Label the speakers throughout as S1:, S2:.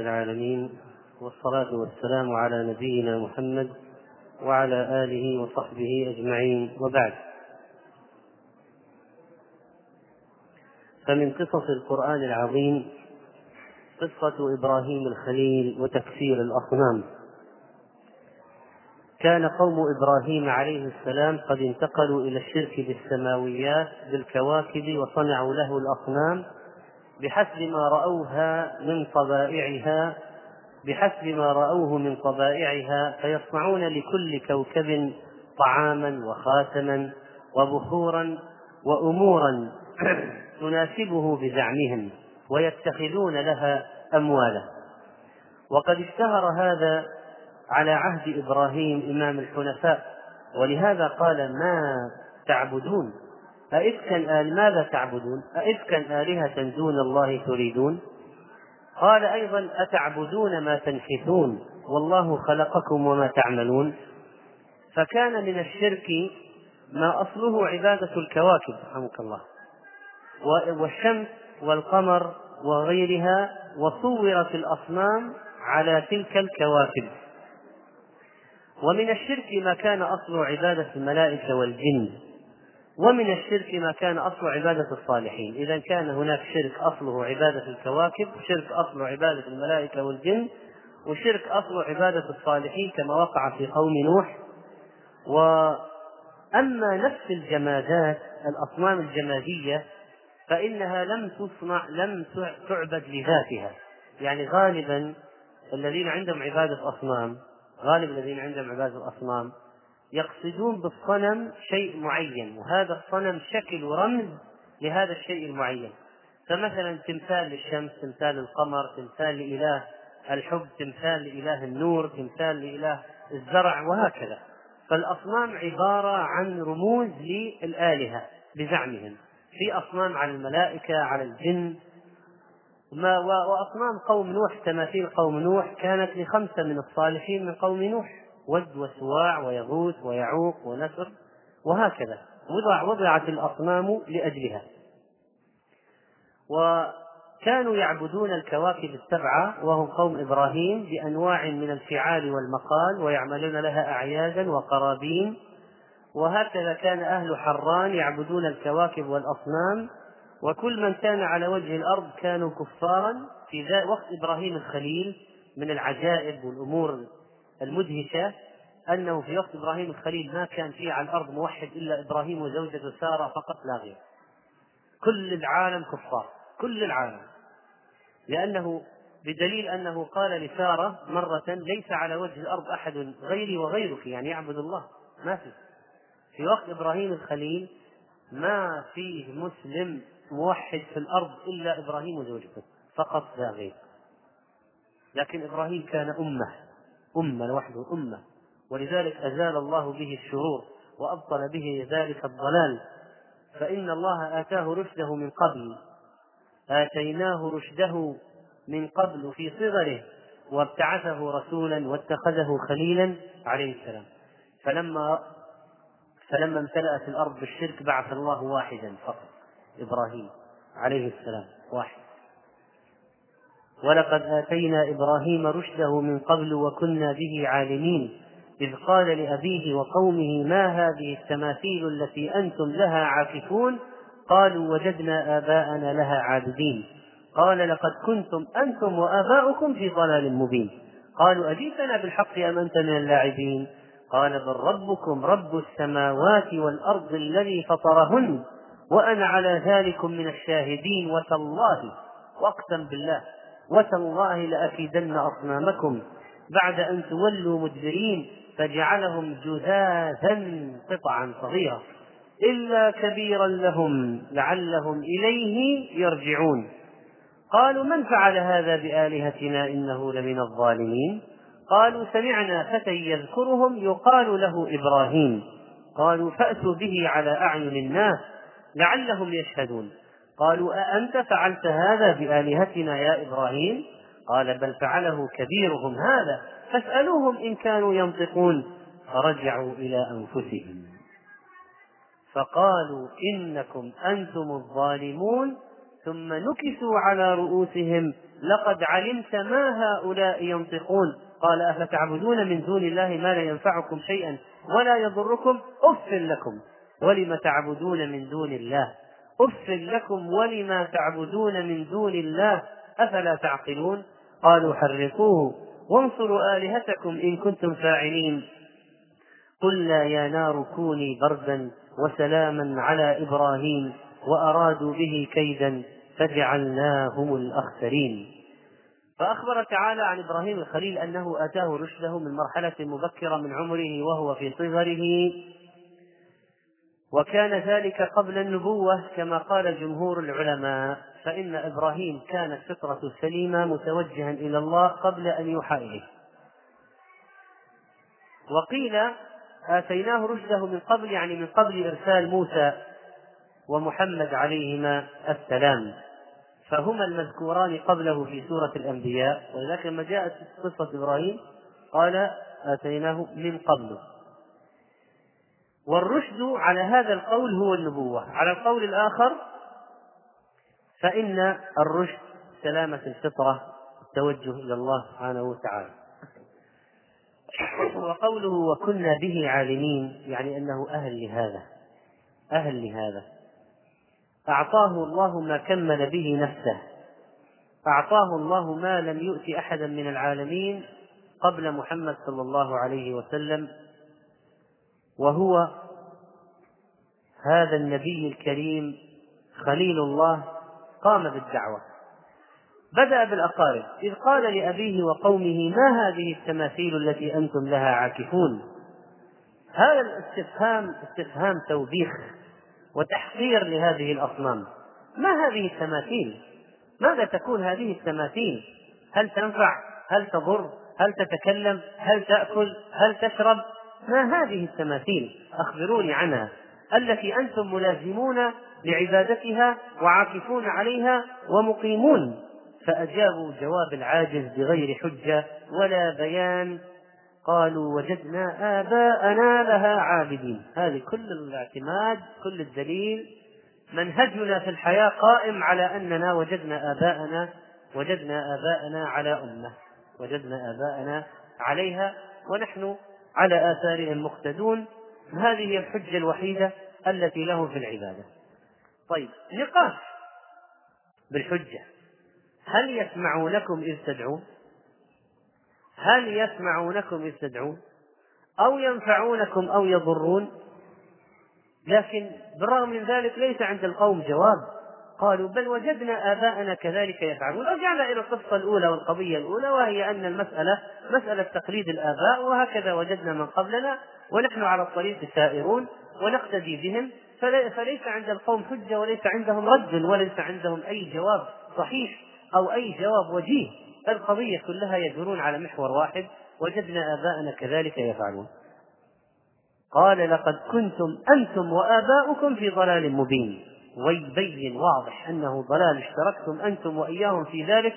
S1: العالمين والصلاة والسلام على نبينا محمد وعلى آله وصحبه أجمعين. وبعد فمن قصص القرآن العظيم قصة إبراهيم الخليل وتكسير الأصنام. كان قوم إبراهيم عليه السلام قد انتقلوا إلى الشرك بالسماويات بالكواكب وصنعوا له الأصنام بحسب ما رأوها من طبائعها بحسب ما رأوه من طبائعها فيصنعون لكل كوكب طعاما وخاتما وبخورا وأمورا تناسبه بزعمهم ويتخذون لها أموالا. وقد اشتهر هذا على عهد إبراهيم إمام الحنفاء ولهذا قال ما تعبدون؟ أئفكا آل ماذا تعبدون؟ أئفكا آلهة دون الله تريدون؟ قال أيضا أتعبدون ما تنحتون؟ والله خلقكم وما تعملون؟ فكان من الشرك ما أصله عبادة الكواكب رحمك الله. والشمس والقمر وغيرها وصورت الأصنام على تلك الكواكب. ومن الشرك ما كان أصله عبادة الملائكة والجن. ومن الشرك ما كان أصل عبادة الصالحين. إذا كان هناك شرك أصله عبادة الكواكب شرك أصله عبادة الملائكة والجن وشرك أصله عبادة الصالحين كما وقع في قوم نوح. وأما نفس الجمادات الأصنام الجمادية فإنها لم تصنع لم تعبد لذاتها. يعني غالبا الذين عندهم عبادة أصنام غالب الذين عندهم عبادة الأصنام يقصدون بالصنم شيء معين وهذا الصنم شكل ورمز لهذا الشيء المعين. فمثلا تمثال للشمس تمثال للقمر تمثال لإله الحب تمثال لإله النور تمثال لإله الزرع وهكذا. فالأصنام عبارة عن رموز للآلهة بزعمهم. في أصنام على الملائكة على الجن. ما وأصنام قوم نوح تماثيل قوم نوح كانت لخمسة من الصالحين من قوم نوح. ود وسواع ويغوث ويعوق ونسر وهكذا. وضع وضعت الأصنام لأجلها. وكانوا يعبدون الكواكب السبعة وهم قوم إبراهيم بأنواع من الفعال والمقال ويعملون لها أعيادا وقرابين. وهكذا كان أهل حران يعبدون الكواكب والأصنام. وكل من كان على وجه الأرض كانوا كفارا في وقت إبراهيم الخليل من العجائب والأمور المدهشة أنه في وقت إبراهيم الخليل ما كان في على الأرض موحد إلا إبراهيم وزوجته سارة فقط لا غير. كل العالم كفار كل العالم. لأنه بدليل أنه قال لسارة مرة ليس على وجه الأرض أحد غيري وغيرك يعني يعبد الله. ما في. في وقت إبراهيم الخليل ما فيه مسلم موحد في الأرض إلا إبراهيم وزوجته فقط لا غير. لكن إبراهيم كان أمة. أمة لوحده أمة. ولذلك أزال الله به الشرور وأبطل به ذلك الضلال. فإن الله آتاه رشده من قبل آتيناه رشده من قبل في صغره وابتعثه رسولا واتخذه خليلا عليه السلام. فلما فلما امتلأت الأرض بالشرك بعث الله واحدا فقط إبراهيم عليه السلام واحد. ولقد آتينا إبراهيم رشده من قبل وكنا به عالمين إذ قال لأبيه وقومه ما هذه التماثيل التي أنتم لها عاكفون؟ قالوا وجدنا آباءنا لها عابدين. قال لقد كنتم أنتم وآباؤكم في ضلال مبين. قالوا أجيتنا بالحق أم أنت من اللاعبين؟ قال بل ربكم رب السماوات والأرض الذي فطرهن وأنا على ذلك من الشاهدين وتالله وأقسم بالله. وتالله لأكيدن أصنامكم. بعد أن تولوا مدبرين فجعلهم جذاذا قطعا صغيرة إلا كبيرا لهم لعلهم إليه يرجعون. قالوا من فعل هذا بآلهتنا إنه لمن الظالمين؟ قالوا سمعنا فتى يذكرهم يقال له إبراهيم. قالوا فأتوا به على أعين الناس لعلهم يشهدون. قالوا أأنت فعلت هذا بآلهتنا يا إبراهيم؟ قال بل فعله كبيرهم هذا. فاسألوهم إن كانوا ينطقون. فرجعوا إلى أنفسهم. فقالوا إنكم أنتم الظالمون. ثم نكسوا على رؤوسهم. لقد علمت ما هؤلاء ينطقون. قال أفتعبدون من دون الله ما لا ينفعكم شيئا ولا يضركم؟ أف لكم. ولم تعبدون من دون الله؟ أف لكم ولما تعبدون من دون الله أفلا تعقلون؟ قالوا حرقوه وانصروا آلهتكم إن كنتم فاعلين. قلنا يا نار كوني بردا وسلاما على إبراهيم وأرادوا به كيدا فجعلناهم الأخسرين. فأخبر تعالى عن إبراهيم الخليل أنه أتاه رشده من مرحلة مبكرة من عمره وهو في صغره وكان ذلك قبل النبوة كما قال جمهور العلماء فإن إبراهيم كانت فطرة سليمة متوجها إلى الله قبل أن يوحى إليه. وقيل آتيناه رشده من قبل يعني من قبل إرسال موسى ومحمد عليهما السلام. فهما المذكوران قبله في سورة الأنبياء ولذلك لما جاءت قصة إبراهيم قال آتيناه من قبل. والرشد على هذا القول هو النبوة. على القول الآخر فإن الرشد سلامة الفطرة التوجه إلى الله سبحانه وتعالى. وقوله وكنا به عالمين يعني أنه أهل لهذا أهل لهذا. أعطاه الله ما كمل به نفسه. أعطاه الله ما لم يؤت أحدا من العالمين قبل محمد صلى الله عليه وسلم. وهو هذا النبي الكريم خليل الله قام بالدعوة. بدأ بالأقارب. إذ قال لأبيه وقومه ما هذه التماثيل التي أنتم لها عاكفون؟ هذا الاستفهام استفهام توبيخ وتحقير لهذه الأصنام. ما هذه التماثيل؟ ماذا تكون هذه التماثيل؟ هل تنفع؟ هل تضر؟ هل تتكلم؟ هل تأكل؟ هل تشرب؟ ما هذه التماثيل؟ أخبروني عنها. التي أنتم ملازمون لعبادتها وعاكفون عليها ومقيمون. فأجابوا جواب العاجز بغير حجة ولا بيان. قالوا وجدنا آباءنا لها عابدين. هذه كل الاعتماد كل الدليل. منهجنا في الحياة قائم على أننا وجدنا آباءنا وجدنا آباءنا على أمة. وجدنا آباءنا عليها ونحن على آثارهم مقتدون هذه هي الحجة الوحيدة التي له في العبادة. طيب نقاش بالحجة. هل يسمعونكم إذ تدعون؟ هل يسمعونكم إذ تدعون؟ أو ينفعونكم أو يضرون؟ لكن بالرغم من ذلك ليس عند القوم جواب. قالوا بل وجدنا آباءنا كذلك يفعلون. رجعنا إلى القصة الأولى والقضية الأولى وهي أن المسألة مسألة تقليد الآباء وهكذا وجدنا من قبلنا ونحن على الطريق سائرون ونقتدي بهم فليس عند القوم حجة وليس عندهم رد وليس عندهم أي جواب صحيح أو أي جواب وجيه. القضية كلها يدورون على محور واحد وجدنا آباءنا كذلك يفعلون. قال لقد كنتم أنتم وآباؤكم في ضلال مبين. ويبين واضح أنه ضلال اشتركتم أنتم وإياهم في ذلك.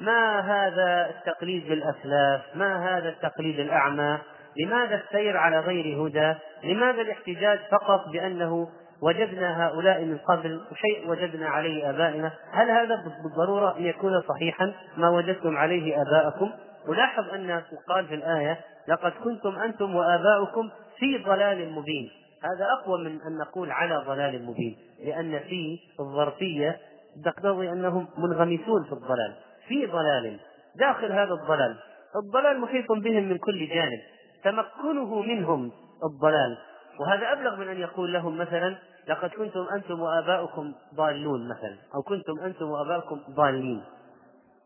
S1: ما هذا التقليد بالأسلاف ما هذا التقليد الأعمى؟ لماذا السير على غير هدى؟ لماذا الاحتجاج فقط بأنه وجدنا هؤلاء من قبل شيء وجدنا عليه آبائنا؟ هل هذا بالضرورة أن يكون صحيحا ما وجدتم عليه آباءكم؟ ولاحظ أن قال في الآية لقد كنتم أنتم وآباؤكم في ضلال مبين. هذا أقوى من أن نقول على ضلال مبين. لأن في الظرفية تقتضي أنهم منغمسون في الضلال. في ضلال. داخل هذا الضلال. الضلال محيط بهم من كل جانب. تمكنه منهم الضلال. وهذا أبلغ من أن يقول لهم مثلا لقد كنتم أنتم وآباؤكم ضالون مثلا أو كنتم أنتم وآباؤكم ضالين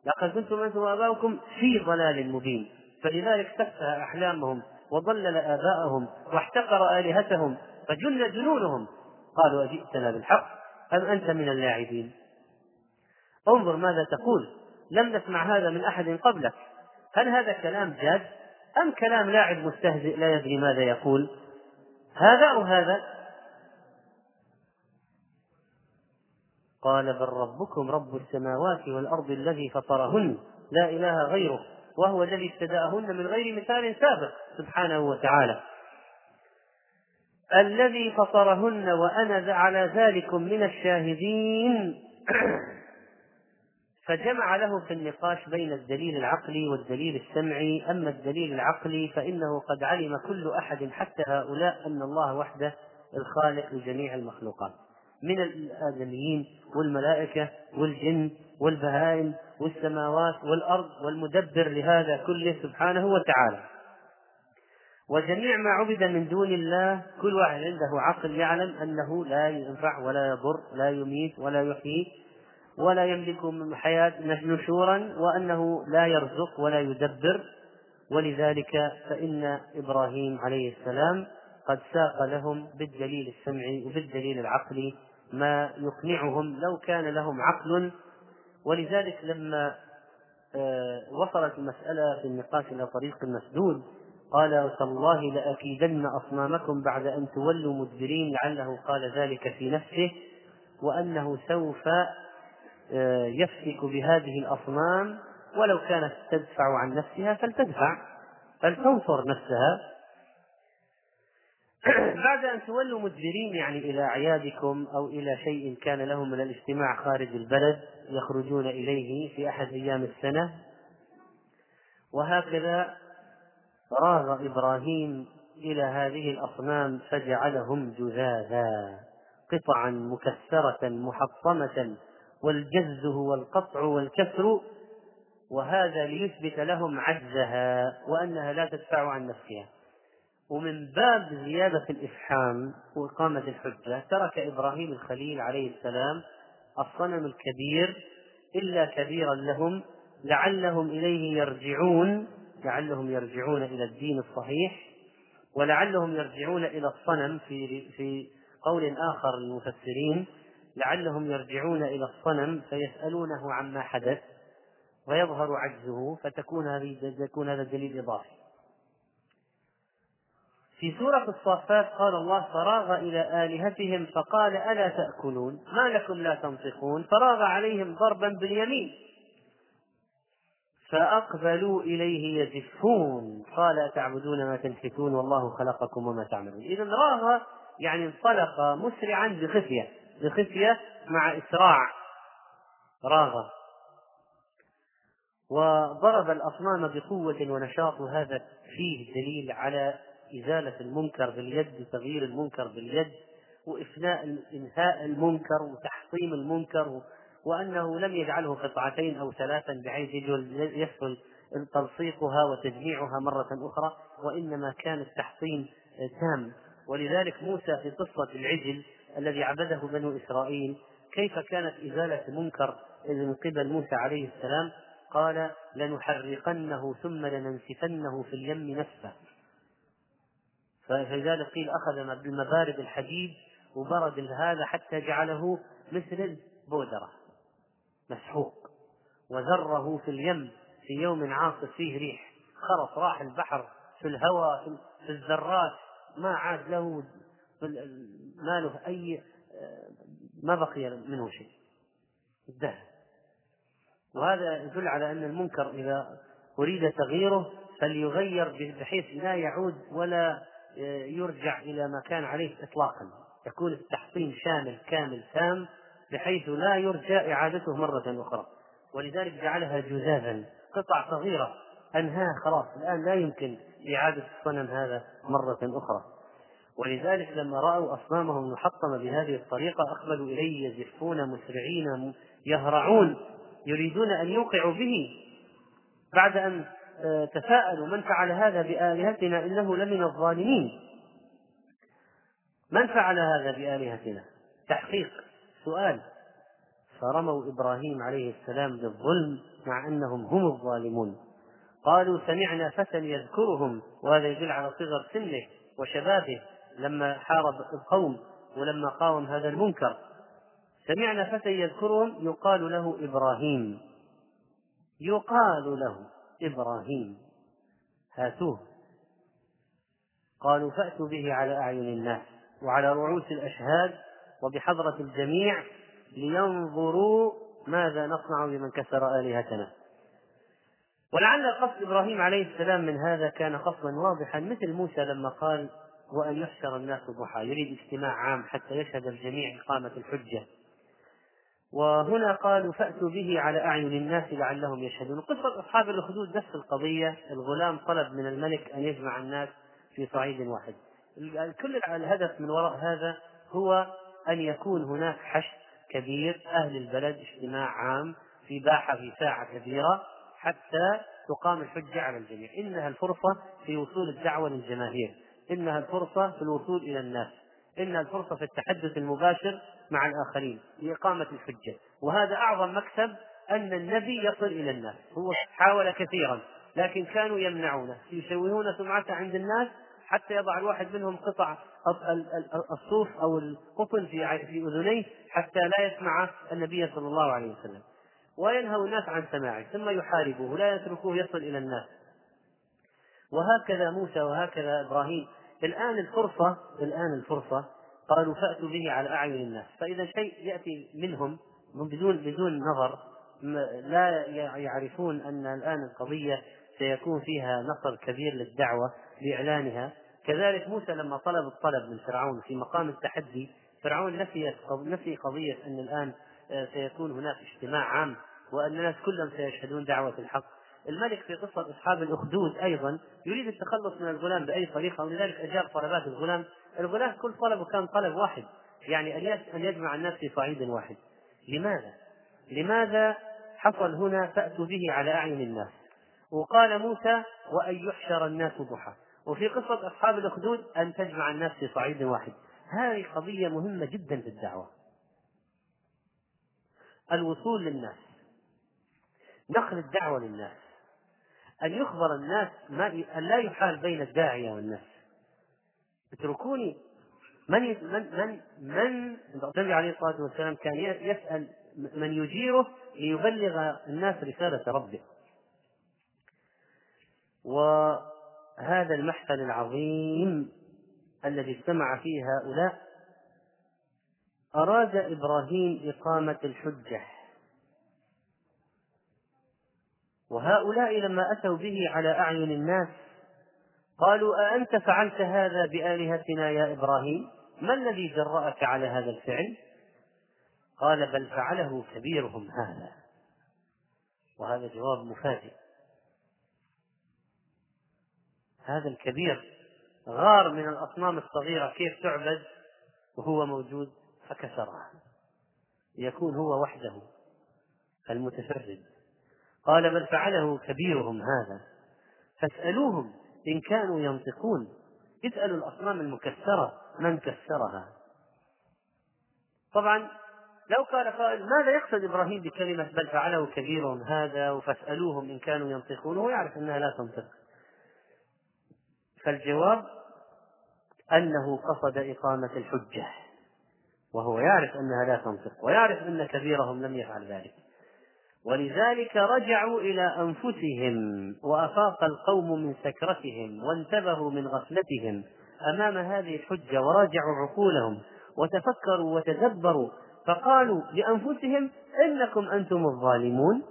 S1: لقد كنتم أنتم وآباؤكم في ضلال مبين. فلذلك سفه أحلامهم وضلل آباءهم واحتقر آلهتهم فجن جنونهم. قالوا أجئتنا بالحق أم أنت من اللاعبين؟ انظر ماذا تقول. لم نسمع هذا من أحد قبلك. هل هذا كلام جاد؟ أم كلام لاعب مستهزئ لا يدري ماذا يقول؟ هذا أو هذا؟ قال بل ربكم رب السماوات والأرض الذي فطرهن لا إله غيره وهو الذي ابتدأهن من غير مثال سابق سبحانه وتعالى. الذي فطرهن وأنا على ذلك من الشاهدين. فجمع له في النقاش بين الدليل العقلي والدليل السمعي. أما الدليل العقلي فإنه قد علم كل أحد حتى هؤلاء أن الله وحده الخالق لجميع المخلوقات من الآدميين والملائكة والجن والبهائم والسماوات والأرض والمدبر لهذا كله سبحانه وتعالى. وجميع ما عبد من دون الله كل واحد عنده عقل يعلم أنه لا ينفع ولا يضر لا يميت ولا يحيي ولا يملك من حياة نشورا وأنه لا يرزق ولا يدبر. ولذلك فإن إبراهيم عليه السلام قد ساق لهم بالدليل السمعي وبالدليل العقلي ما يقنعهم لو كان لهم عقل. ولذلك لما آه، وصلت المسألة في النقاش إلى طريق مسدود قال تالله لأكيدن أصنامكم بعد أن تولوا مدبرين لعله قال ذلك في نفسه وأنه سوف آه، يفتك بهذه الأصنام ولو كانت تدفع عن نفسها فلتدفع فلتنصر نفسها. بعد أن تولوا مدبرين يعني إلى أعيادكم أو إلى شيء كان لهم من الاجتماع خارج البلد يخرجون إليه في أحد أيام السنة وهكذا راغ إبراهيم إلى هذه الأصنام فجعلهم جذاذا قطعا مكسرة محطمة والجز هو القطع والكسر وهذا ليثبت لهم عجزها وأنها لا تدفع عن نفسها. ومن باب زيادة الإفحام وإقامة الحجة ترك إبراهيم الخليل عليه السلام الصنم الكبير إلا كبيرا لهم لعلهم إليه يرجعون لعلهم يرجعون إلى الدين الصحيح ولعلهم يرجعون إلى الصنم في في قول آخر للمفسرين لعلهم يرجعون إلى الصنم فيسألونه عما حدث ويظهر عجزه فتكون هذه يكون هذا دليل إضافي. في سورة الصافات قال الله فراغ إلى آلهتهم فقال ألا تأكلون؟ ما لكم لا تنطقون؟ فراغ عليهم ضربا باليمين. فأقبلوا إليه يزفون. قال أتعبدون ما تنحتون والله خلقكم وما تعملون. إذا راغ يعني انطلق مسرعا بخفية بخفية مع إسراع. راغ. وضرب الأصنام بقوة ونشاط وهذا فيه دليل على إزالة المنكر باليد وتغيير المنكر باليد وإفناء إنهاء المنكر وتحطيم المنكر وأنه لم يجعله قطعتين أو ثلاثا بحيث يسهل تلصيقها وتجميعها مرة أخرى وإنما كان التحطيم تام. ولذلك موسى في قصة العجل الذي عبده بنو إسرائيل كيف كانت إزالة منكر من قبل موسى عليه السلام؟ قال لنحرقنه ثم لننسفنه في اليم نسفا فلذلك قيل أخذ بالمبارد الحديد وبرد هذا حتى جعله مثل البودرة. مسحوق. وذره في اليم في يوم عاصف فيه ريح. خرص راح البحر في الهواء في الذرات. ما عاد له ما له أي ما بقي منه شيء. انتهى. وهذا يدل على أن المنكر إذا أريد تغييره فليغير بحيث لا يعود ولا يرجع إلى ما كان عليه إطلاقا. يكون التحطيم شامل كامل تام. بحيث لا يرجى إعادته مرة أخرى. ولذلك جعلها جذاذا قطع صغيرة أنهاها خلاص الآن لا يمكن إعادة الصنم هذا مرة أخرى. ولذلك لما رأوا أصنامهم المحطمة بهذه الطريقة أقبلوا إليه يزفون مسرعين يهرعون يريدون أن يوقعوا به. بعد أن آه، تساءلوا من فعل هذا بآلهتنا إنه لمن الظالمين. من فعل هذا بآلهتنا؟ تحقيق. سؤال. فرموا إبراهيم عليه السلام بالظلم مع أنهم هم الظالمون. قالوا سمعنا فتى يذكرهم وهذا يدل على صغر سنه وشبابه لما حارب القوم ولما قاوم هذا المنكر. سمعنا فتى يذكرهم يقال له إبراهيم. يقال له إبراهيم. هاتوه. قالوا فأتوا به على أعين الناس وعلى رؤوس الأشهاد وبحضرة الجميع لينظروا ماذا نصنع بمن كسر آلهتنا. ولعل قصد إبراهيم عليه السلام من هذا كان قصدا واضحا مثل موسى لما قال وأن يحشر الناس ضحى يريد اجتماع عام حتى يشهد الجميع إقامة الحجة. وهنا قالوا فأتوا به على أعين الناس لعلهم يشهدون. قصة أصحاب الأخدود نفس القضية الغلام طلب من الملك أن يجمع الناس في صعيد واحد. كل الهدف من وراء هذا هو أن يكون هناك حشد كبير. أهل البلد اجتماع عام في باحة في ساعة كبيرة حتى تقام الحجة على الجميع. إنها الفرصة في وصول الدعوة للجماهير. إنها الفرصة في الوصول إلى الناس. إنها الفرصة في التحدث المباشر مع الآخرين لإقامة الحجة. وهذا أعظم مكسب أن النبي يصل إلى الناس. هو حاول كثيرا لكن كانوا يمنعونه يشوهون سمعته عند الناس حتى يضع الواحد منهم قطع الصوف أو القطن في في أذنيه حتى لا يسمع النبي صلى الله عليه وسلم. وينهى الناس عن سماعه ثم يحاربوه لا يتركوه يصل إلى الناس. وهكذا موسى وهكذا إبراهيم. الآن الفرصه الآن الفرصة قالوا فأتوا به على أعين الناس. فإذا شيء يأتي منهم بدون بدون نظر لا يعرفون أن الآن القضية سيكون فيها نصر كبير للدعوة باعلانها كذلك موسى لما طلب الطلب من فرعون في مقام التحدي فرعون نسي نسي قضية أن الآن آه، سيكون هناك اجتماع عام وأن الناس كلهم سيشهدون دعوة الحق. الملك في قصة أصحاب الأخدود أيضا يريد التخلص من الغلام بأي طريقة ولذلك أجاب طلبات الغلام الغلام كل طلبه كان طلب واحد يعني أن يجمع الناس في صعيد واحد. لماذا؟ لماذا حصل هنا فأتوا به على أعين الناس؟ وقال موسى وأن يحشر الناس ضحى. وفي قصة أصحاب الأخدود أن تجمع الناس في صعيد واحد. هذه قضية مهمة جدا في الدعوة. الوصول للناس. نقل الدعوة للناس. أن يخبر الناس ما أن لا يحال بين الداعية والناس. اتركوني. من من من من النبي عليه الصلاة والسلام كان يسأل من يجيره ليبلغ الناس رسالة ربه. وهذا المحفل العظيم الذي اجتمع فيه هؤلاء أراد إبراهيم إقامة الحجة. وهؤلاء لما أتوا به على أعين الناس قالوا أأنت فعلت هذا بآلهتنا يا إبراهيم؟ ما الذي جرأك على هذا الفعل؟ قال بل فعله كبيرهم هذا. وهذا جواب مفاجئ. هذا الكبير غار من الأصنام الصغيرة كيف تعبد؟ وهو موجود فكسرها. ليكون هو وحده المتفرد. قال بل فعله كبيرهم هذا. فاسألوهم إن كانوا ينطقون. اسألوا الأصنام المكسرة من كسرها. طبعا لو قال قائل ماذا يقصد إبراهيم بكلمة بل فعله كبيرهم هذا؟ فاسألوهم إن كانوا ينطقون. هو يعرف أنها لا تنطق. فالجواب أنه قصد إقامة الحجة وهو يعرف أنها لا تنطق ويعرف أن كبيرهم لم يفعل ذلك. ولذلك رجعوا إلى أنفسهم وأفاق القوم من سكرتهم وانتبهوا من غفلتهم أمام هذه الحجة وراجعوا عقولهم وتفكروا وتدبروا فقالوا لأنفسهم إنكم أنتم الظالمون.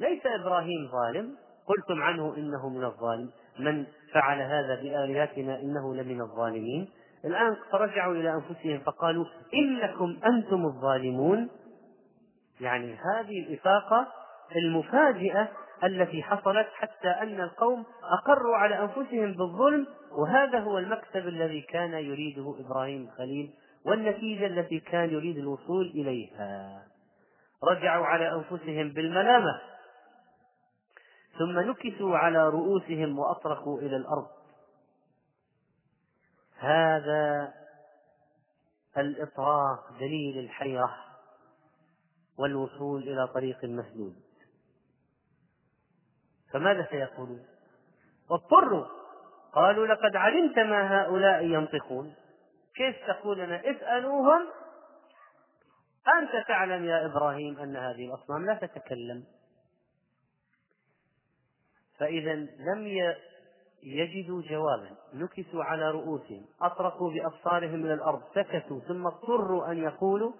S1: ليس إبراهيم ظالم قلتم عنه إنه من الظالم. من فعل هذا بآلهتنا إنه لمن الظالمين. الآن فرجعوا إلى أنفسهم فقالوا إنكم أنتم الظالمون. يعني هذه الإفاقة المفاجئة التي حصلت حتى أن القوم أقروا على أنفسهم بالظلم وهذا هو المكسب الذي كان يريده إبراهيم الخليل والنتيجة التي كان يريد الوصول إليها. رجعوا على أنفسهم بالملامة. ثم نكسوا على رؤوسهم وأطرقوا إلى الأرض. هذا الإطراق دليل الحيرة والوصول إلى طريق مسدود. فماذا سيقولون؟ واضطروا قالوا لقد علمت ما هؤلاء ينطقون. كيف تقول لنا؟ اسألوهم. أنت تعلم يا إبراهيم أن هذه الأصنام لا تتكلم. فإذا لم يجدوا جوابا نكسوا على رؤوسهم أطرقوا بأبصارهم إلى الأرض سكتوا ثم اضطروا أن يقولوا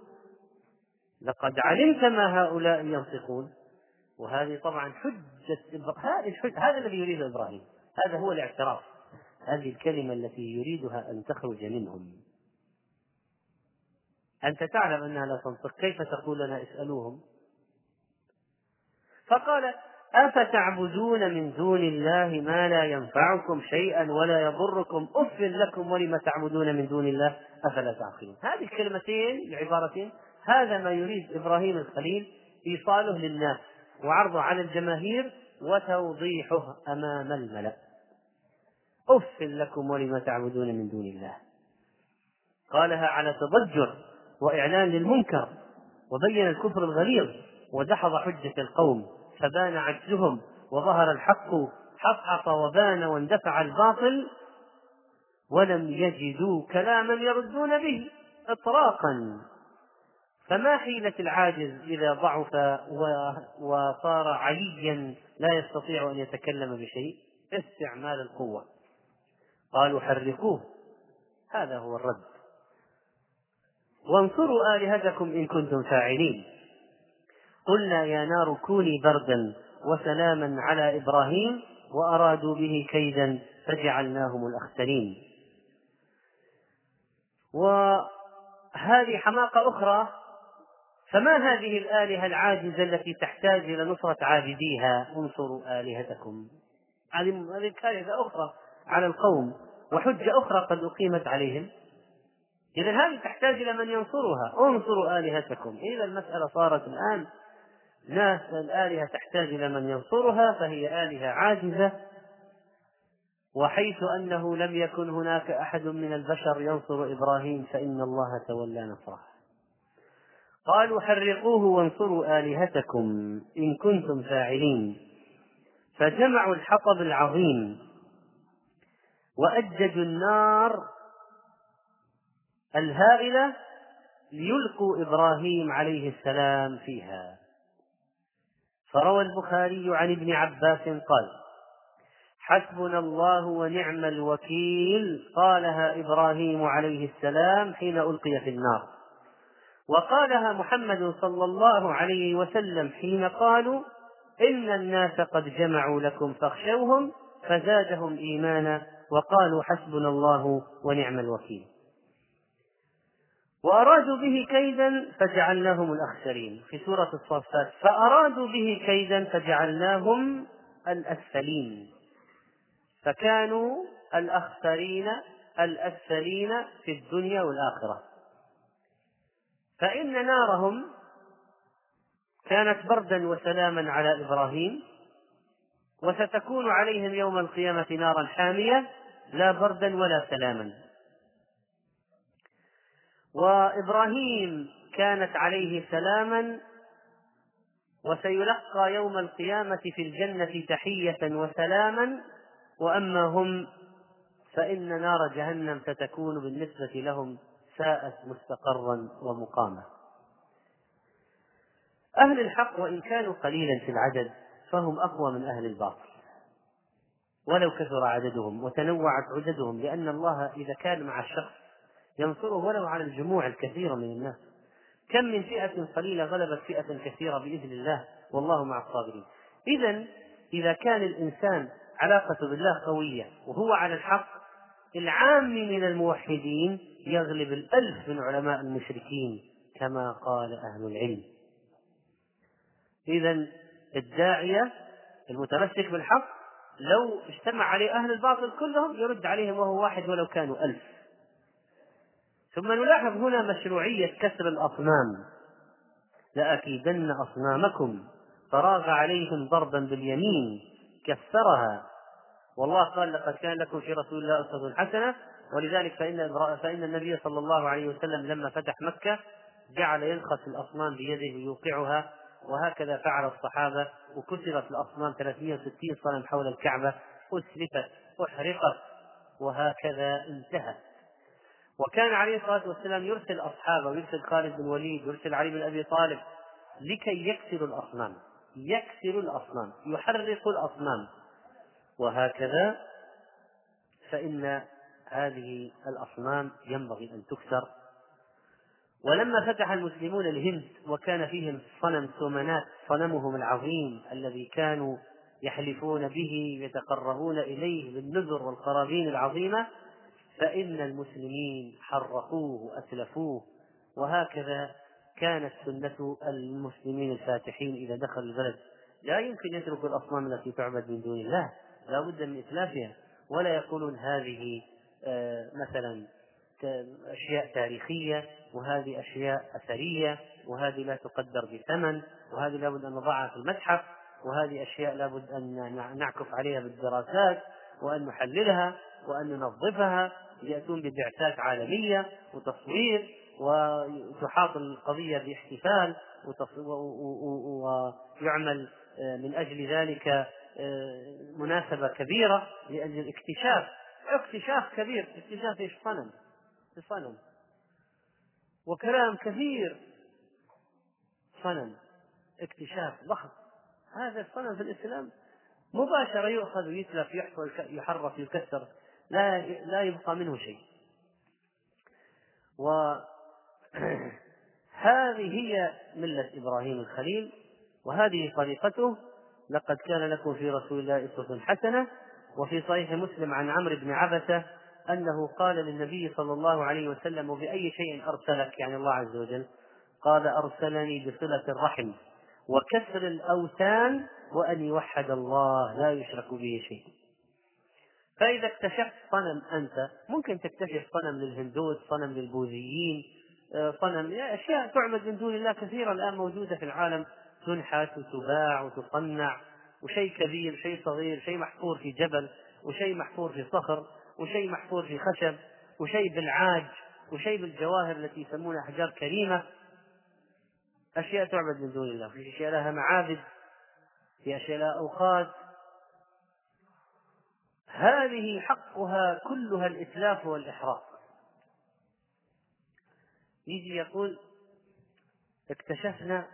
S1: لقد علمت ما هؤلاء ينطقون. وهذه طبعا حجة هذا الذي يريده إبراهيم هذا هو الاعتراف هذه الكلمة التي يريدها أن تخرج منهم. أنت تعلم أنها لا تنطق كيف تقول لنا اسألوهم؟ فقال أفتعبدون من دون الله ما لا ينفعكم شيئا ولا يضركم. أف لكم ولم تعبدون من دون الله؟ أفلا تعقلون. هذه الكلمتين العبارتين هذا ما يريد إبراهيم الخليل إيصاله للناس وعرضه على الجماهير وتوضيحه أمام الملأ. أف لكم ولم تعبدون من دون الله. قالها على تضجر وإعلان للمنكر وبين الكفر الغليظ ودحض حجة القوم. فبان عجزهم وظهر الحق حقق وبان واندفع الباطل ولم يجدوا كلاما يردون به إطراقا. فما حيلة العاجز إذا ضعف وصار عليا لا يستطيع أن يتكلم بشيء؟ استعمال القوة. قالوا حرقوه هذا هو الرد. وانصروا آلهتكم إن كنتم فاعلين. قلنا يا نار كوني بردا وسلاما على إبراهيم وأرادوا به كيدا فجعلناهم الأخسرين وهذه حماقة أخرى فما هذه الآلهة العاجزة التي تحتاج إلى نصرة عابديها؟ انصروا آلهتكم. هذه كارثة أخرى على القوم وحجة أخرى قد أقيمت عليهم. إذا هذه تحتاج إلى من ينصرها. انصروا آلهتكم. إذا المسألة صارت الآن ناس الآلهة تحتاج إلى من ينصرها فهي آلهة عاجزة وحيث أنه لم يكن هناك أحد من البشر ينصر إبراهيم فإن الله تولى نصره. قالوا حرقوه وانصروا آلهتكم إن كنتم فاعلين. فجمعوا الحطب العظيم وأججوا النار الهائلة ليلقوا إبراهيم عليه السلام فيها. فروى البخاري عن ابن عباس قال حسبنا الله ونعم الوكيل قالها إبراهيم عليه السلام حين ألقي في النار. وقالها محمد صلى الله عليه وسلم حين قالوا إن الناس قد جمعوا لكم فاخشوهم فزادهم إيمانا وقالوا حسبنا الله ونعم الوكيل. وأرادوا به كيدا فجعلناهم الأخسرين. في سورة الصافات فأرادوا به كيدا فجعلناهم الأسفلين. فكانوا الأخسرين الأسفلين في الدنيا والآخرة. فإن نارهم كانت بردا وسلاما على إبراهيم وستكون عليهم يوم القيامة نارا حامية لا بردا ولا سلاما. وإبراهيم كانت عليه سلاما وسيلقى يوم القيامة في الجنة تحية وسلاما وأما هم فإن نار جهنم ستكون بالنسبة لهم ساءت مستقرا ومقاما. أهل الحق وإن كانوا قليلا في العدد فهم أقوى من أهل الباطل. ولو كثر عددهم وتنوعت عددهم لأن الله إذا كان مع الشخص ينصره ولو على الجموع الكثيرة من الناس. كم من فئة قليلة غلبت فئة كثيرة بإذن الله والله مع الصابرين. إذا إذا كان الإنسان علاقته بالله قوية وهو على الحق العام من الموحدين يغلب الألف من علماء المشركين كما قال أهل العلم. إذا الداعية المتمسك بالحق لو اجتمع عليه أهل الباطل كلهم يرد عليهم وهو واحد ولو كانوا ألف. ثم نلاحظ هنا مشروعية كسر الأصنام. لأكيدن أصنامكم. فراغ عليهم ضربا باليمين. كسرها. والله قال لقد كان لكم في رسول الله أسوة حسنة. ولذلك فإن فإن النبي صلى الله عليه وسلم لما فتح مكة جعل ينخس الأصنام بيده ويوقعها وهكذا فعل الصحابة. وكسرت الأصنام 360 صنم حول الكعبة. أسلفت أحرقت. وهكذا انتهت. وكان عليه الصلاة والسلام يرسل أصحابه ويرسل خالد بن الوليد ويرسل علي بن أبي طالب لكي يكسروا الأصنام يكسروا الأصنام يحرقوا الأصنام. وهكذا فإن هذه الأصنام ينبغي أن تكسر. ولما فتح المسلمون الهند وكان فيهم صنم سومنات صنمهم العظيم الذي كانوا يحلفون به يتقربون إليه بالنذر والقرابين العظيمة فإن المسلمين حرقوه وأتلفوه وهكذا كانت سنة المسلمين الفاتحين إذا دخلوا البلد. لا يمكن يتركوا الأصنام التي تعبد من دون الله لا بد من إتلافها ولا يقولون هذه آه، مثلا أشياء تاريخية وهذه أشياء أثرية وهذه لا تقدر بثمن وهذه لابد أن نضعها في المتحف وهذه أشياء لابد أن نعكف عليها بالدراسات وأن نحللها وأن ننظفها يأتون ببعثات عالمية وتصوير وتحاط القضية باحتفال ويعمل آه، من أجل ذلك آه، مناسبة كبيرة لأجل الاكتشاف. اكتشاف كبير. اكتشاف إيش؟ صنم. صنم. وكلام كثير. صنم. اكتشاف. ضخم هذا الصنم في الإسلام مباشرة يؤخذ ويتلف يحصل يحرف يكسر. لا لا يبقى منه شيء. وهذه هي ملة إبراهيم الخليل وهذه طريقته. لقد كان لكم في رسول الله أسوة حسنة وفي صحيح مسلم عن عمرو بن عبسة أنه قال للنبي صلى الله عليه وسلم وبأي شيء أرسلك؟ يعني الله عز وجل قال أرسلني بصلة الرحم وكسر الأوثان وأن يوحد الله لا يشرك به شيء. فإذا اكتشفت صنم أنت ممكن تكتشف صنم للهندوس صنم للبوذيين آه، صنم أشياء تعبد من دون الله كثيرة الآن موجودة في العالم تنحت وتباع وتصنع وشيء كبير شيء صغير شيء محفور في جبل وشيء محفور في صخر وشيء محفور في خشب وشيء بالعاج وشيء بالجواهر التي يسمونها أحجار كريمة. أشياء تعبد من دون الله في أشياء لها معابد في أشياء لها أوقات. هذه حقها كلها الإتلاف والإحراق يجي يقول اكتشفنا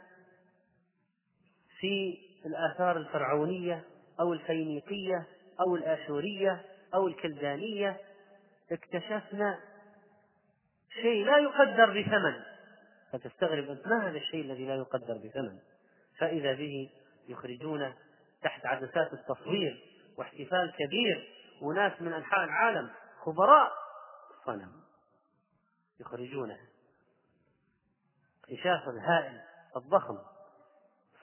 S1: في الآثار الفرعونية أو الفينيقية أو الآشورية أو الكلدانية اكتشفنا شيء لا يقدر بثمن. فتستغرب أنت ما هذا الشيء الذي لا يقدر بثمن؟ فإذا به يخرجون تحت عدسات التصوير واحتفال كبير وناس من أنحاء العالم خبراء صنم يخرجونه. اكتشاف الهائل الضخم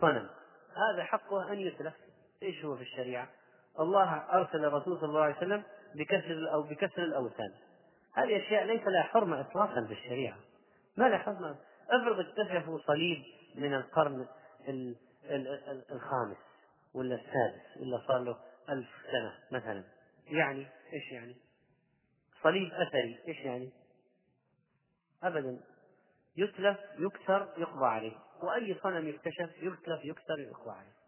S1: صنم. هذا حقه أن يتلف. إيش هو في الشريعة؟ الله أرسل الرسول صلى الله عليه وسلم بكسر أو بكسر الأوثان. هذه أشياء ليس لها حرمة إطلاقا في الشريعة. ما لها حرمة. افرض اكتشفوا صليب من القرن الخامس ولا السادس ولا صار له ألف سنة مثلا. يعني إيش يعني؟ صليب أثري إيش يعني؟ أبدا. يتلف يكسر يقضى عليه. وأي صنم يكتشف يتلف يكسر يقضى عليه.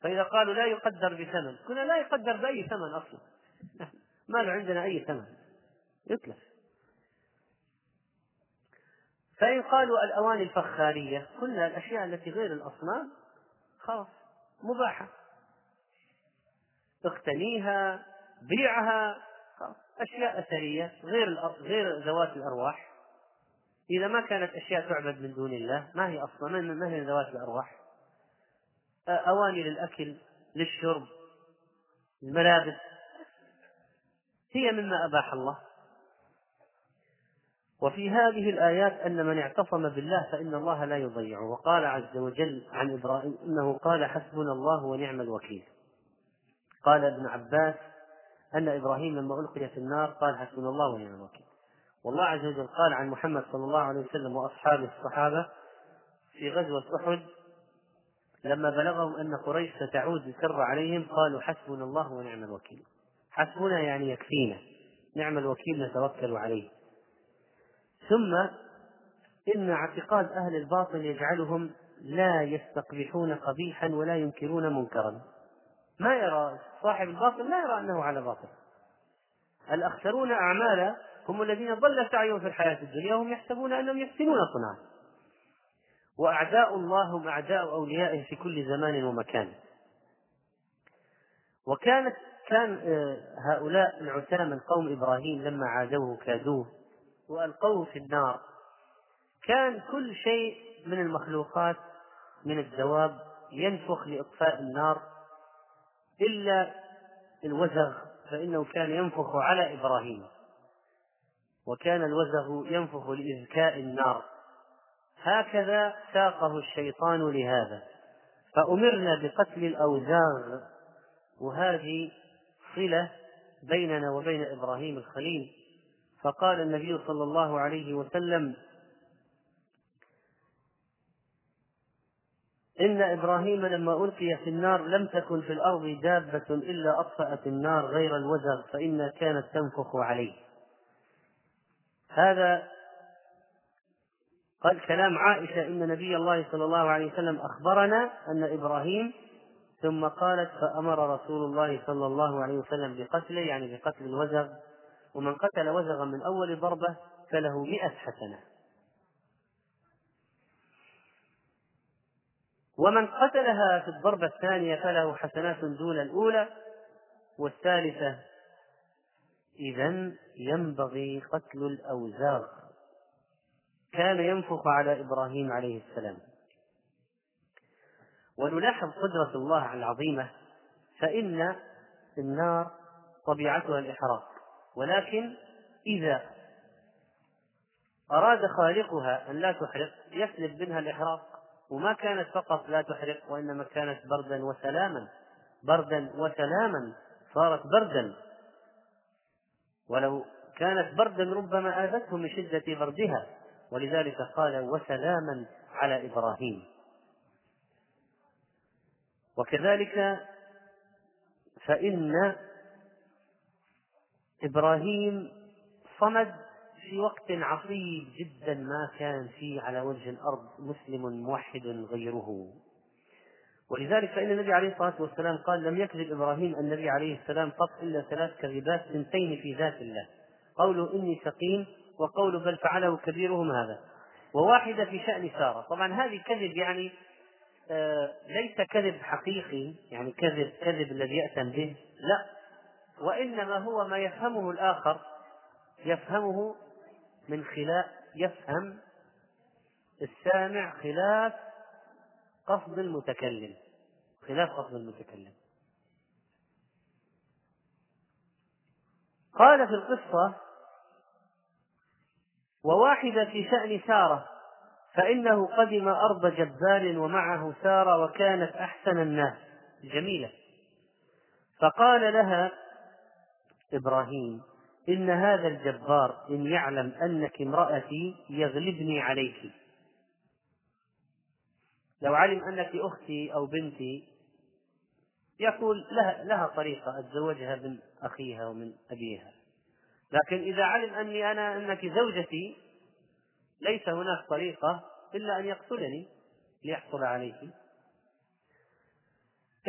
S1: فإذا قالوا لا يقدر بثمن كنا لا يقدر بأي ثمن أصلا. ما له عندنا أي ثمن. يتلف. فإن قالوا الأواني الفخارية كلها الأشياء التي غير الأصنام خلاص مباحة. اقتنيها بيعها أشياء أثرية غير غير ذوات الأرواح. إذا ما كانت أشياء تعبد من دون الله ما هي أصلا ما هي ذوات الأرواح؟ أواني للأكل للشرب الملابس هي مما أباح الله. وفي هذه الآيات أن من اعتصم بالله فإن الله لا يضيعه. وقال عز وجل عن إبراهيم إنه قال حسبنا الله ونعم الوكيل. قال ابن عباس أن إبراهيم لما ألقي في النار قال حسبنا الله ونعم الوكيل. والله عز وجل قال عن محمد صلى الله عليه وسلم وأصحابه الصحابة في غزوة أحد لما بلغهم أن قريش ستعود بسر عليهم قالوا حسبنا الله ونعم الوكيل. حسبنا يعني يكفينا. نعم الوكيل نتوكل عليه. ثم إن اعتقاد أهل الباطل يجعلهم لا يستقبحون قبيحا ولا ينكرون منكرا. ما يرى صاحب الباطل لا يرى أنه على باطل. الأخسرون أعمالا هم الذين ضل سعيهم في الحياة الدنيا وهم يحسبون أنهم يحسنون صنعا. وأعداء الله هم أعداء أوليائه في كل زمان ومكان. وكانت كان آه، هؤلاء العتاة من قوم إبراهيم لما عادوه كادوه وألقوه في النار. كان كل شيء من المخلوقات من الدواب ينفخ لإطفاء النار. إلا الوزغ فإنه كان ينفخ على إبراهيم. وكان الوزغ ينفخ لإذكاء النار. هكذا ساقه الشيطان لهذا. فأمرنا بقتل الأوزاغ. وهذه صلة بيننا وبين إبراهيم الخليل. فقال النبي صلى الله عليه وسلم إن إبراهيم لما ألقي في النار لم تكن في الأرض دابة إلا أطفأت النار غير الوزغ فإنها كانت تنفخ عليه. هذا قال كلام عائشة إن نبي الله صلى الله عليه وسلم أخبرنا أن إبراهيم ثم قالت فأمر رسول الله صلى الله عليه وسلم بقتله يعني بقتل الوزغ ومن قتل وزغا من أول ضربة فله مئة حسنة. ومن قتلها في الضربة الثانية فله حسنات دون الأولى والثالثة إذا ينبغي قتل الأوزاغ. كان ينفخ على إبراهيم عليه السلام. ونلاحظ قدرة الله العظيمة فإن النار طبيعتها الإحراق ولكن إذا أراد خالقها أن لا تحرق يسلب منها الإحراق. وما كانت فقط لا تحرق وإنما كانت بردا وسلاما. بردا وسلاما صارت بردا. ولو كانت بردا ربما آذته من شدة بردها. ولذلك قال وسلاما على إبراهيم. وكذلك فإن إبراهيم صمد في وقت عصيب جدا ما كان فيه على وجه الأرض مسلم موحد غيره. ولذلك فإن النبي عليه الصلاة والسلام قال لم يكذب إبراهيم النبي عليه السلام قط إلا ثلاث كذبات سنتين في ذات الله. قوله إني سقيم وقول بل فعله كبيرهم هذا. وواحدة في شأن سارة. طبعا هذه كذب يعني آه ليس كذب حقيقي يعني كذب كذب الذي يأتم به. لا. وإنما هو ما يفهمه الآخر يفهمه من خلاف يفهم السامع خلاف قصد المتكلم خلاف قصد المتكلم. قال في القصة وواحدة في شأن سارة فإنه قدم أرض جبال ومعه سارة وكانت أحسن الناس. جميلة. فقال لها إبراهيم إن هذا الجبار إن يعلم أنك امرأتي يغلبني عليك. لو علم أنك أختي أو بنتي يقول لها, لها طريقة أتزوجها من أخيها ومن أبيها. لكن إذا علم أني أنا أنك زوجتي ليس هناك طريقة إلا أن يقتلني ليحصل عليك.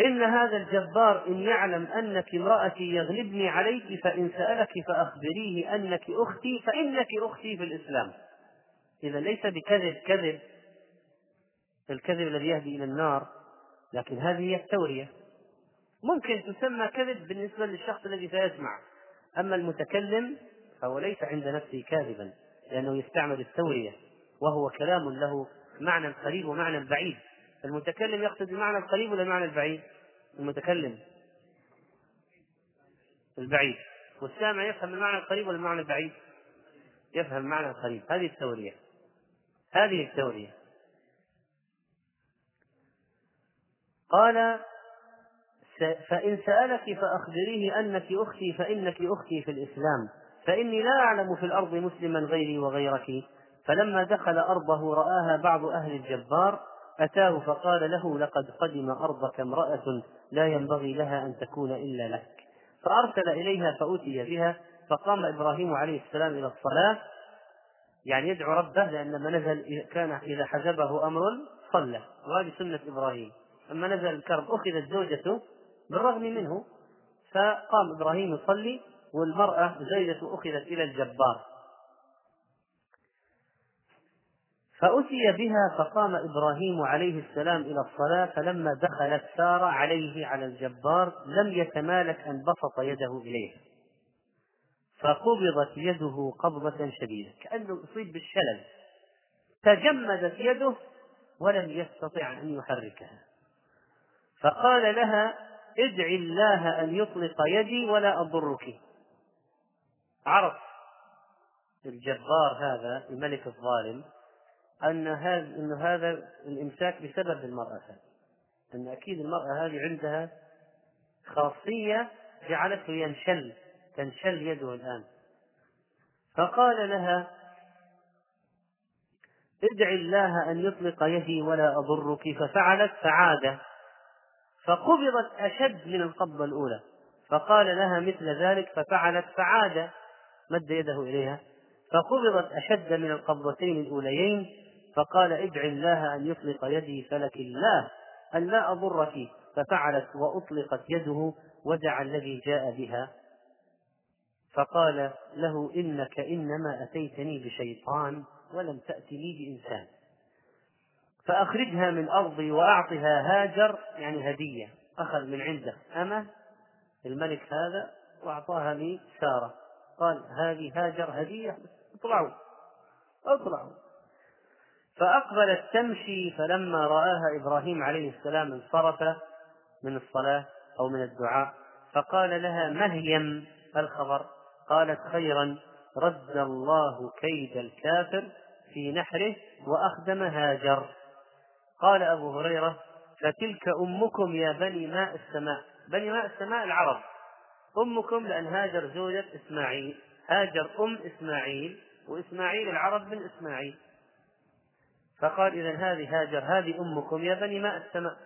S1: إن هذا الجبار إن يعلم أنك امرأتي يغلبني عليك فإن سألك فأخبريه أنك أختي فإنك أختي في الإسلام. إذا ليس بكذب كذب. الكذب الذي يهدي إلى النار لكن هذه هي التورية. ممكن تسمى كذب بالنسبة للشخص الذي سيسمع. أما المتكلم فهو ليس عند نفسه كاذبا لأنه يستعمل التورية وهو كلام له معنى قريب ومعنى بعيد. المتكلم يقصد المعنى القريب ولا المعنى البعيد؟ المتكلم. البعيد. والسامع يفهم المعنى القريب ولا المعنى البعيد؟ يفهم المعنى القريب. هذه التورية. هذه التورية. قال فإن سألك فأخبريه أنك أختي فإنك أختي في الإسلام. فإني لا أعلم في الأرض مسلما غيري وغيرك. فلما دخل أرضه رآها بعض أهل الجبار أتاه فقال له لقد قدم أرضك امرأة لا ينبغي لها أن تكون إلا لك. فأرسل إليها فأتي بها فقام إبراهيم عليه السلام إلى الصلاة. يعني يدعو ربه لأن لما نزل كان إذا حجبه أمر صلى وهذه سنة إبراهيم. لما نزل الكرب أخذت زوجته بالرغم منه فقام إبراهيم يصلي والمرأة زوجته أخذت إلى الجبار. فأتي بها فقام إبراهيم عليه السلام إلى الصلاة فلما دخلت سارة عليه على الجبار لم يتمالك أن بسط يده إليه. فقبضت يده قبضة شديدة كأنه أصيب بالشلل. تجمدت يده ولم يستطع أن يحركها. فقال لها ادعي الله أن يطلق يدي ولا أضرك. عرف الجبار هذا الملك الظالم أن هذا أن هذا الإمساك بسبب المرأة أن أكيد المرأة هذه عندها خاصية جعلته ينشل تنشل يده الآن. فقال لها ادع الله أن يطلق يدي ولا أضرك. ففعلت فعاد. فقبضت أشد من القبضة الأولى. فقال لها مثل ذلك ففعلت فعاد. مد يده إليها. فقبضت أشد من القبضتين الأوليين. فقال ادع الله أن يطلق يدي فلك الله أن لا أضرك ففعلت وأطلقت يده ودعا الذي جاء بها. فقال له إنك إنما أتيتني بشيطان ولم تأتني بإنسان. فأخرجها من أرضي وأعطها هاجر يعني هدية أخذ من عنده أمة الملك هذا وأعطاها لسارة. قال هذه هاجر هدية اطلعوا. اطلعوا. فأقبلت تمشي فلما رآها إبراهيم عليه السلام انصرف من الصلاة أو من الدعاء فقال لها مهيم الخبر؟ قالت خيرا رد الله كيد الكافر في نحره وأخدم هاجر. قال أبو هريرة فتلك أمكم يا بني ماء السماء. بني ماء السماء العرب. أمكم لأن هاجر زوجة إسماعيل. هاجر أم إسماعيل وإسماعيل العرب من إسماعيل. فقال إذا هذه هاجر هذه أمكم يا بني ماء السماء.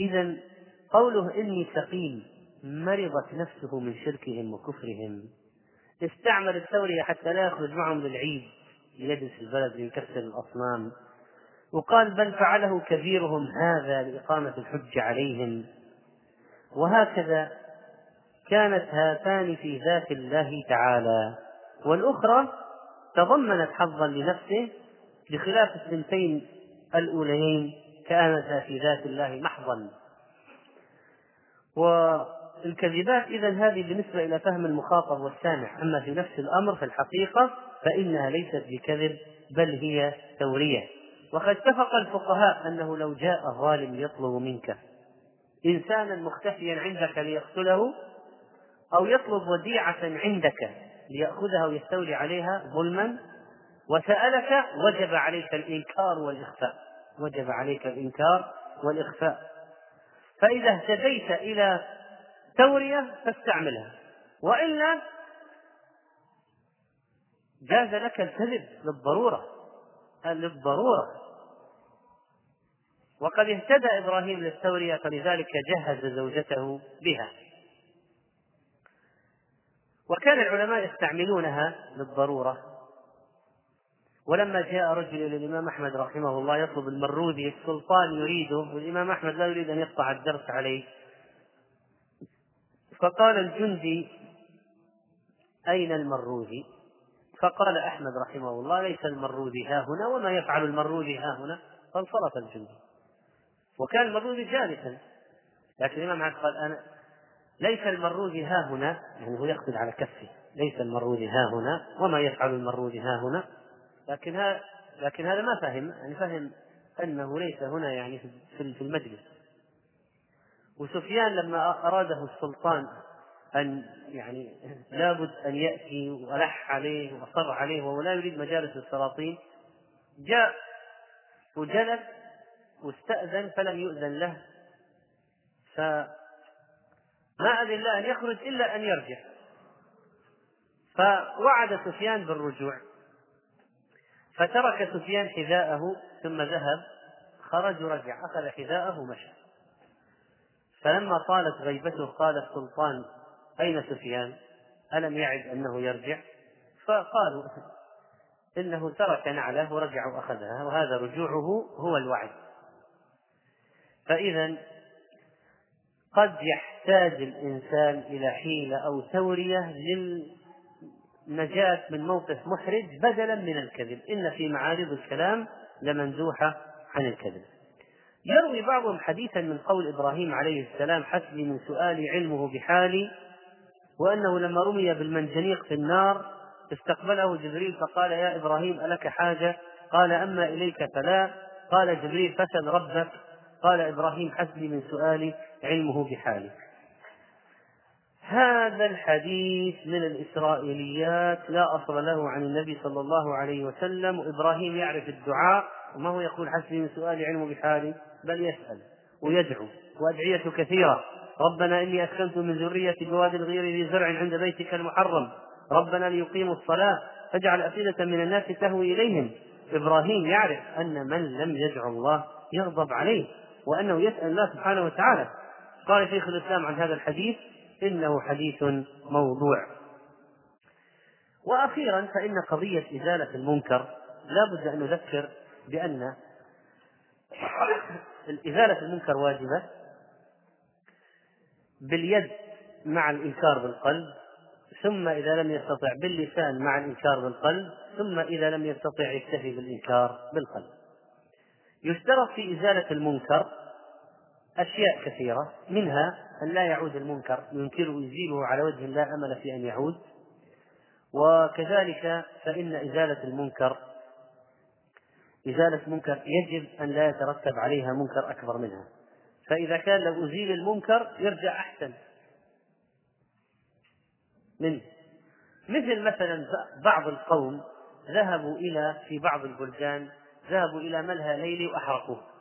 S1: إذا قوله إني سقيم مرضت نفسه من شركهم وكفرهم. استعمل الثورية حتى لا يخرج معهم للعيد يجلس في البلد ليكسر الأصنام. وقال بل فعله كبيرهم هذا لإقامة الحج عليهم. وهكذا كانت هاتان في ذات الله تعالى. والأخرى تضمنت حظا لنفسه بخلاف الثنتين الأوليين كانتا في ذات الله محضا. والكذبات إذا هذه بالنسبة إلى فهم المخاطب والسامع. أما في نفس الأمر في الحقيقة فإنها ليست بكذب بل هي تورية. وقد اتفق الفقهاء أنه لو جاء ظالم يطلب منك إنسانا مختفيا عندك ليقتله أو يطلب وديعة عندك ليأخذها ويستولي عليها ظلما وسألك وجب عليك الإنكار والإخفاء. وجب عليك الإنكار والإخفاء. فإذا اهتديت إلى تورية فاستعملها. وإلا جاز لك الكذب للضرورة. للضرورة. وقد اهتدى إبراهيم للتورية فلذلك جهز زوجته بها. وكان العلماء يستعملونها للضرورة. ولما جاء رجل إلى الإمام أحمد رحمه الله يطلب المروذي السلطان يريده والإمام أحمد لا يريد أن يقطع الدرس عليه. فقال الجندي أين المروذي؟ فقال أحمد رحمه الله ليس المروذي ها هنا وما يفعل المروذي ها هنا؟ فانصرف الجندي. وكان المروذي جالسا. لكن الإمام أحمد قال أنا ليس المروذي ها هنا يعني هو يقصد على كفه ليس المروذي ها هنا وما يفعل المروذي ها هنا؟ لكن هذا لكن هذا ما فهم. يعني فهم أنه ليس هنا يعني في المجلس. وسفيان لما أراده السلطان أن يعني لابد أن يأتي وألح عليه وأصر عليه وهو لا يريد مجالس السلاطين جاء وجلس واستأذن فلم يؤذن له. فما أذن له أن يخرج إلا أن يرجع. فوعد سفيان بالرجوع. فترك سفيان حذاءه ثم ذهب خرج ورجع أخذ حذاءه ومشى فلما طالت غيبته قال السلطان أين سفيان؟ ألم يعد أنه يرجع؟ فقالوا إنه ترك نعله ورجع وأخذها وهذا رجوعه هو الوعد فإذا قد يحتاج الإنسان إلى حيلة أو تورية النجاة من موقف محرج بدلا من الكذب. إن في معارض الكلام لمنزوحة عن الكذب. يروي بعضهم حديثا من قول إبراهيم عليه السلام حسبي من سؤالي علمه بحالي وأنه لما رمي بالمنجنيق في النار استقبله جبريل فقال يا إبراهيم ألك حاجة؟ قال أما إليك فلا. قال جبريل فسل ربك. قال إبراهيم حسبي من سؤالي علمه بحالي. هذا الحديث من الإسرائيليات لا أصل له عن النبي صلى الله عليه وسلم وإبراهيم يعرف الدعاء وما هو يقول حسبي من سؤالي علم بحالي بل يسأل ويدعو وأدعية كثيرة. ربنا إني أسكنت من ذريتي بواد الغير ذي زرع عند بيتك المحرم. ربنا ليقيموا الصلاة فاجعل أفئدة من الناس تهوي إليهم. إبراهيم يعرف أن من لم يدعو الله يغضب عليه وأنه يسأل الله سبحانه وتعالى. قال شيخ الإسلام عن هذا الحديث إنه حديث موضوع. وأخيرا فإن قضية إزالة المنكر لا بد أن نذكر بأن إزالة المنكر واجبة باليد مع الإنكار بالقلب ثم إذا لم يستطع باللسان مع الإنكار بالقلب ثم إذا لم يستطع يكتفي بالإنكار بالقلب. يشترط في إزالة المنكر أشياء كثيرة منها أن لا يعود المنكر ينكره يزيله على وجه لا أمل في أن يعود. وكذلك فإن إزالة المنكر إزالة منكر يجب أن لا يترتب عليها منكر أكبر منها. فإذا كان لو أزيل المنكر يرجع أحسن. منه مثل مثلا بعض القوم ذهبوا إلى في بعض البلدان ذهبوا إلى ملهى ليلي وأحرقوه.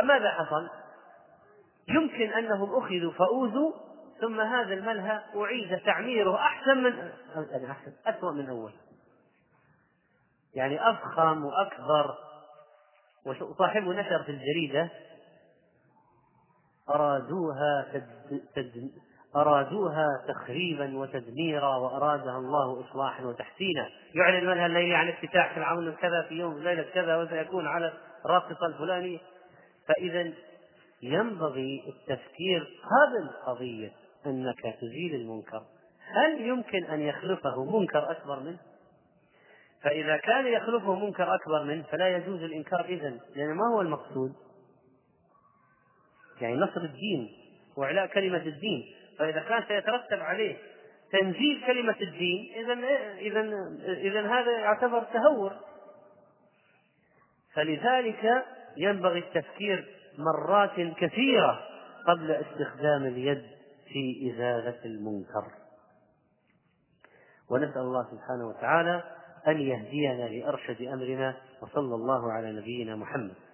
S1: فماذا حصل؟ يمكن أنهم أخذوا فأوذوا ثم هذا الملهى أعيد تعميره أحسن من يعني أحسن أسوأ من أول. يعني أفخم وأكبر. وصاحبه نشر في الجريدة أرادوها تد... تد... أرادوها تخريبا وتدميرا وأرادها الله إصلاحا وتحسينا. يعلن منها الليل عن افتتاح فرعون كذا في يوم ليلة كذا وسيكون على الرابطة الفلانية فإذا ينبغي التفكير قبل قضية أنك تزيل المنكر هل يمكن أن يخلفه منكر أكبر منه؟ فإذا كان يخلفه منكر أكبر منه فلا يجوز الإنكار إذن لأن ما هو المقصود؟ يعني نصر الدين وإعلاء كلمة الدين فإذا كان سيترتب عليه تنزيل كلمة الدين إذا إذا إذا هذا يعتبر تهور فلذلك ينبغي التفكير مرات كثيرة قبل استخدام اليد في إزالة المنكر. ونسأل الله سبحانه وتعالى أن يهدينا لأرشد أمرنا وصلى الله على نبينا محمد.